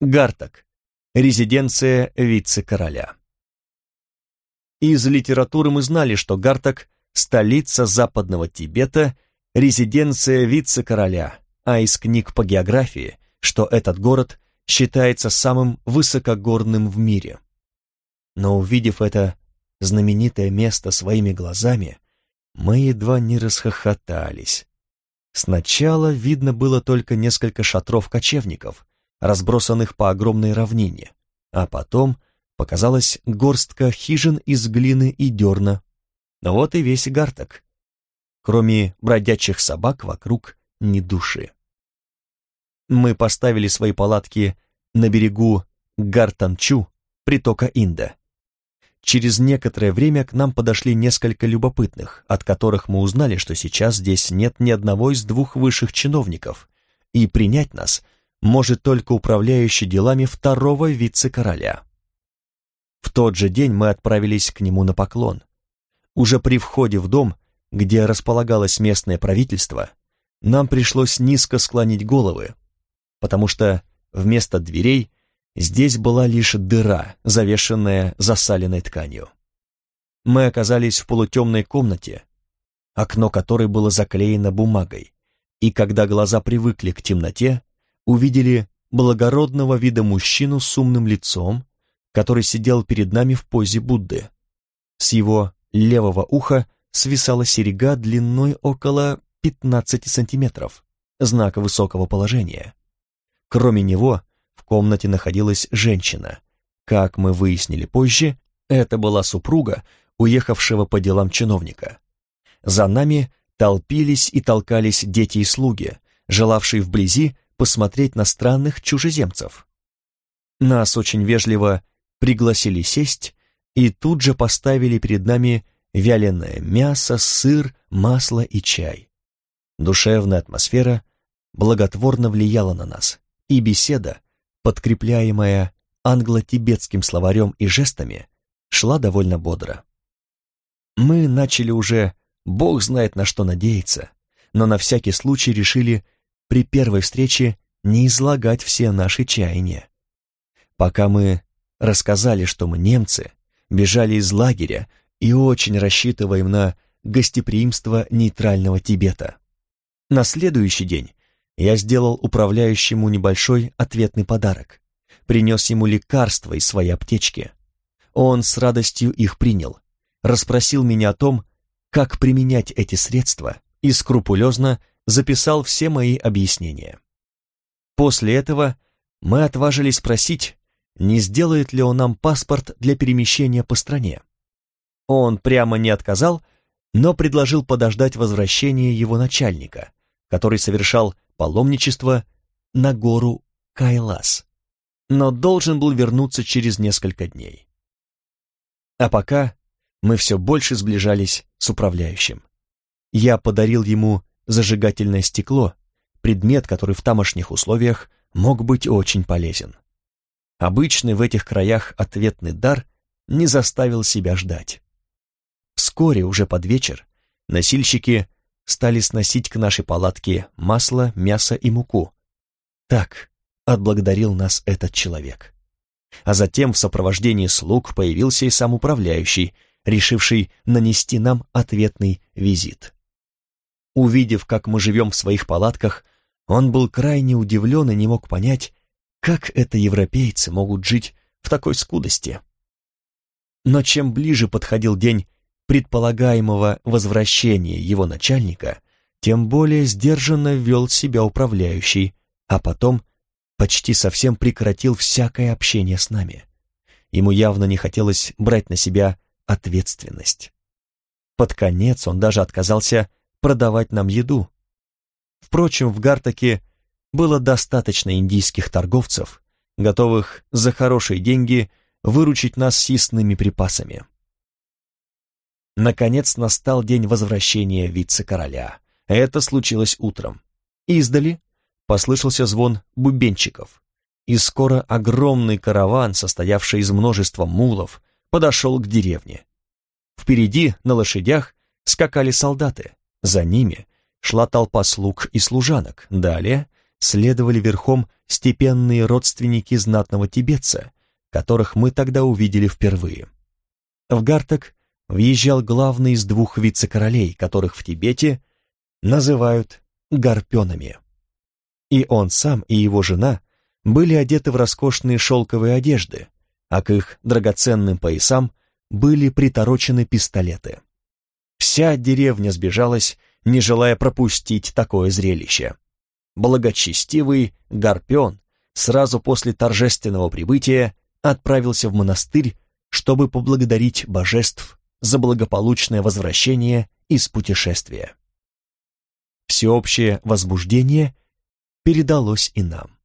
Гартак. Резиденция вице-короля. Из литературы мы знали, что Гартак – столица западного Тибета, резиденция вице-короля, а из книг по географии, что этот город считается самым высокогорным в мире. Но увидев это знаменитое место своими глазами, мы едва не расхохотались. Сначала видно было только несколько шатров кочевников, разбросанных по огромной равнине, а потом показалась горстка хижин из глины и дерна. Вот и весь гарток. Кроме бродячих собак вокруг ни души. Мы поставили свои палатки на берегу Гартанчу, притока Инда. Через некоторое время к нам подошли несколько любопытных, от которых мы узнали, что сейчас здесь нет ни одного из двух высших чиновников, и принять нас может только управляющий делами второго вице-короля. В тот же день мы отправились к нему на поклон. Уже при входе в дом, где располагалось местное правительство, нам пришлось низко склонить головы, потому что вместо дверей здесь была лишь дыра, завешенная засаленной тканью. Мы оказались в полутемной комнате, окно которой было заклеено бумагой, и когда глаза привыкли к темноте, увидели благородного вида мужчину с умным лицом, который сидел перед нами в позе Будды. С его левого уха свисала серега длиной около 15 сантиметров, знак высокого положения. Кроме него в комнате находилась женщина. Как мы выяснили позже, это была супруга, уехавшего по делам чиновника. За нами толпились и толкались дети и слуги, желавшие вблизи посмотреть на странных чужеземцев. Нас очень вежливо пригласили сесть и тут же поставили перед нами вяленое мясо, сыр, масло и чай. Душевная атмосфера благотворно влияла на нас, и беседа, подкрепляемая англо-тибетским словарем и жестами, шла довольно бодро. Мы начали уже, бог знает на что надеяться, но на всякий случай решили при первой встрече не излагать все наши чаяния. Пока мы рассказали, что мы немцы, бежали из лагеря и очень рассчитываем на гостеприимство нейтрального Тибета. На следующий день я сделал управляющему небольшой ответный подарок. Принес ему лекарства из своей аптечки. Он с радостью их принял, расспросил меня о том, как применять эти средства и скрупулезно записал все мои объяснения. После этого мы отважились спросить, не сделает ли он нам паспорт для перемещения по стране. Он прямо не отказал, но предложил подождать возвращения его начальника, который совершал паломничество на гору Кайлас, но должен был вернуться через несколько дней. А пока мы все больше сближались с управляющим. Я подарил ему зажигательное стекло, предмет, который в тамошних условиях мог быть очень полезен. Обычный в этих краях ответный дар не заставил себя ждать. Вскоре, уже под вечер, носильщики стали сносить к нашей палатке масло, мясо и муку. Так отблагодарил нас этот человек. А затем в сопровождении слуг появился и сам управляющий, решивший нанести нам ответный визит. Увидев, как мы живем в своих палатках, он был крайне удивлен и не мог понять, как это европейцы могут жить в такой скудости? Но чем ближе подходил день предполагаемого возвращения его начальника, тем более сдержанно вел себя управляющий, а потом почти совсем прекратил всякое общение с нами. Ему явно не хотелось брать на себя ответственность. Под конец он даже отказался продавать нам еду. Впрочем, в Гартаке было достаточно индийских торговцев, готовых за хорошие деньги выручить нас съестными припасами. Наконец настал день возвращения вице-короля. Это случилось утром. Издали послышался звон бубенчиков, и скоро огромный караван, состоявший из множества мулов, подошел к деревне. Впереди, на лошадях, скакали солдаты, за ними шла толпа слуг и служанок, далее следовали верхом степенные родственники знатного тибетца, которых мы тогда увидели впервые. В Гарток въезжал главный из двух вице-королей, которых в Тибете называют гарпенами. И он сам, и его жена были одеты в роскошные шелковые одежды, а к их драгоценным поясам были приторочены пистолеты. Вся деревня сбежалась, не желая пропустить такое зрелище. Благочестивый Гарпен сразу после торжественного прибытия отправился в монастырь, чтобы поблагодарить божеств за благополучное возвращение из путешествия. Всеобщее возбуждение передалось и нам.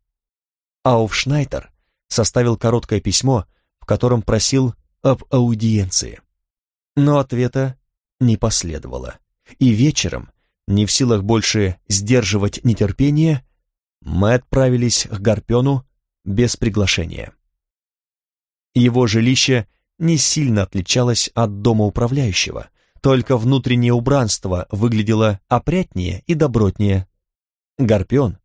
Ауфшнайтер составил короткое письмо, в котором просил об аудиенции. Но ответа не последовало, и вечером, не в силах больше сдерживать нетерпение, мы отправились к Гарпену без приглашения. Его жилище не сильно отличалось от дома управляющего, только внутреннее убранство выглядело опрятнее и добротнее. Гарпен,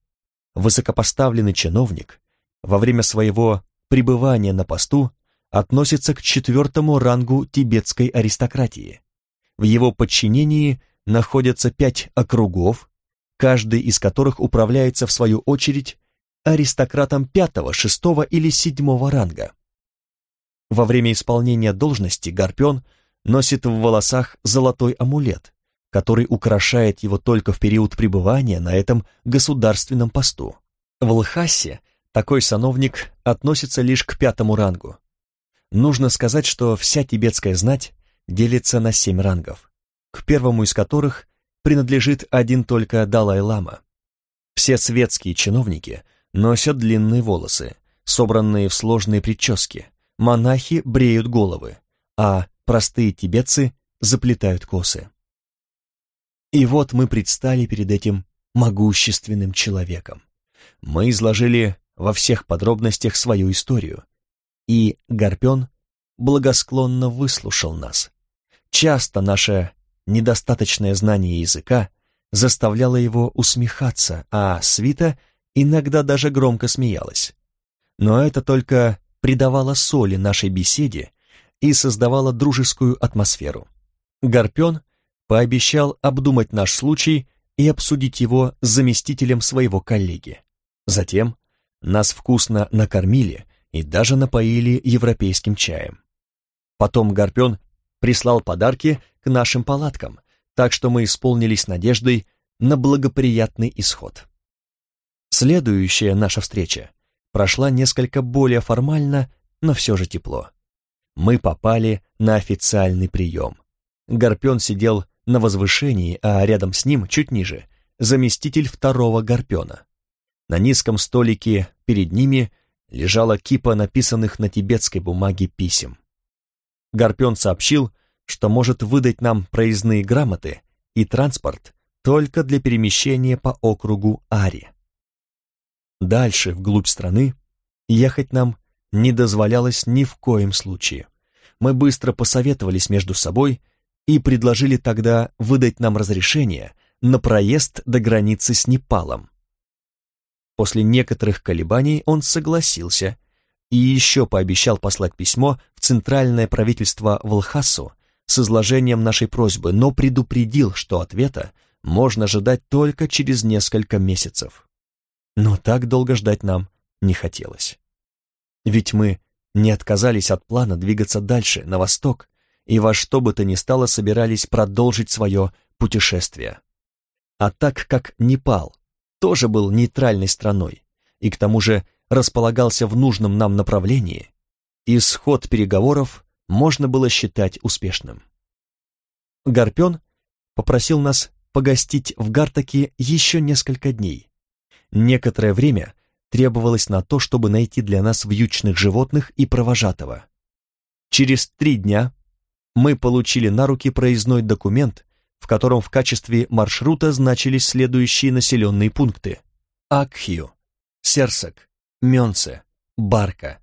высокопоставленный чиновник, во время своего пребывания на посту относится к четвертому рангу тибетской аристократии. В его подчинении находятся пять округов, каждый из которых управляется в свою очередь аристократом пятого, шестого или седьмого ранга. Во время исполнения должности Гарпен носит в волосах золотой амулет, который украшает его только в период пребывания на этом государственном посту. В Лхасе такой сановник относится лишь к пятому рангу. Нужно сказать, что вся тибетская знать делится на семь рангов, к первому из которых принадлежит один только Далай-лама. Все светские чиновники носят длинные волосы, собранные в сложные прически, монахи бреют головы, а простые тибетцы заплетают косы. И вот мы предстали перед этим могущественным человеком. Мы изложили во всех подробностях свою историю, и Гарпен благосклонно выслушал нас. Часто наше недостаточное знание языка заставляло его усмехаться, а свита иногда даже громко смеялась. Но это только придавала соли нашей беседе и создавала дружескую атмосферу. Гарпен пообещал обдумать наш случай и обсудить его с заместителем своего коллеги. Затем нас вкусно накормили и даже напоили европейским чаем. Потом Гарпен прислал подарки к нашим палаткам, так что мы исполнились надеждой на благоприятный исход. Следующая наша встреча прошла несколько более формально, но все же тепло. Мы попали на официальный прием. Гарпен сидел на возвышении, а рядом с ним, чуть ниже, заместитель второго Гарпена. На низком столике перед ними лежала кипа написанных на тибетской бумаге писем. Гарпен сообщил, что может выдать нам проездные грамоты и транспорт только для перемещения по округу Ари. Дальше, вглубь страны, ехать нам не дозволялось ни в коем случае. Мы быстро посоветовались между собой и предложили тогда выдать нам разрешение на проезд до границы с Непалом. После некоторых колебаний он согласился и еще пообещал послать письмо в Центральное правительство в Лхасу с изложением нашей просьбы, но предупредил, что ответа можно ожидать только через несколько месяцев. Но так долго ждать нам не хотелось. Ведь мы не отказались от плана двигаться дальше, на восток, и во что бы то ни стало собирались продолжить свое путешествие. А так как Непал тоже был нейтральной страной и к тому же располагался в нужном нам направлении, исход переговоров можно было считать успешным. Гарпен попросил нас погостить в Гартаке еще несколько дней, Некоторое время требовалось на то, чтобы найти для нас вьючных животных и провожатого. Через три дня мы получили на руки проездной документ, в котором в качестве маршрута значились следующие населенные пункты. Акхью, Серсак, Мёнце, Барка,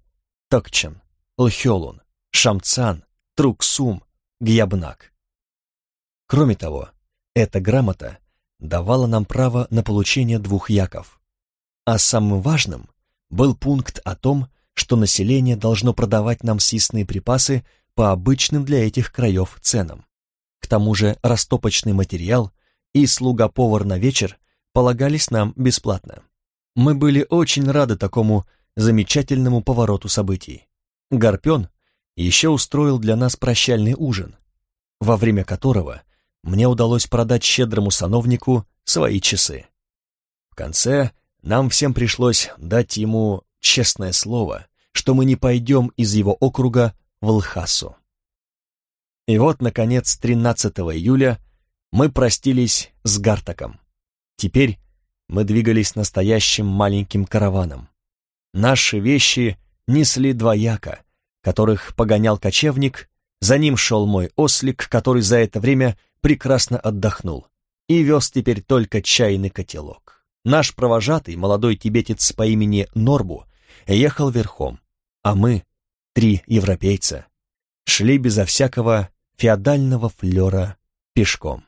Токчан, Лхёлун, Шамцан, Труксум, Гьябнак. Кроме того, эта грамота давала нам право на получение двух яков А самым важным был пункт о том, что население должно продавать нам съестные припасы по обычным для этих краев ценам. К тому же растопочный материал и слуга-повар на вечер полагались нам бесплатно. Мы были очень рады такому замечательному повороту событий. Гарпен еще устроил для нас прощальный ужин, во время которого мне удалось продать щедрому сановнику свои часы. В конце нам всем пришлось дать ему честное слово, что мы не пойдем из его округа в Лхасу. И вот, наконец, 13 июля мы простились с Гартаком. Теперь мы двигались настоящим маленьким караваном. Наши вещи несли двояка, которых погонял кочевник, за ним шел мой ослик, который за это время прекрасно отдохнул, и вез теперь только чайный котелок. Наш провожатый, молодой тибетец по имени Норбу, ехал верхом, а мы, три европейца, шли безо всякого феодального флера пешком.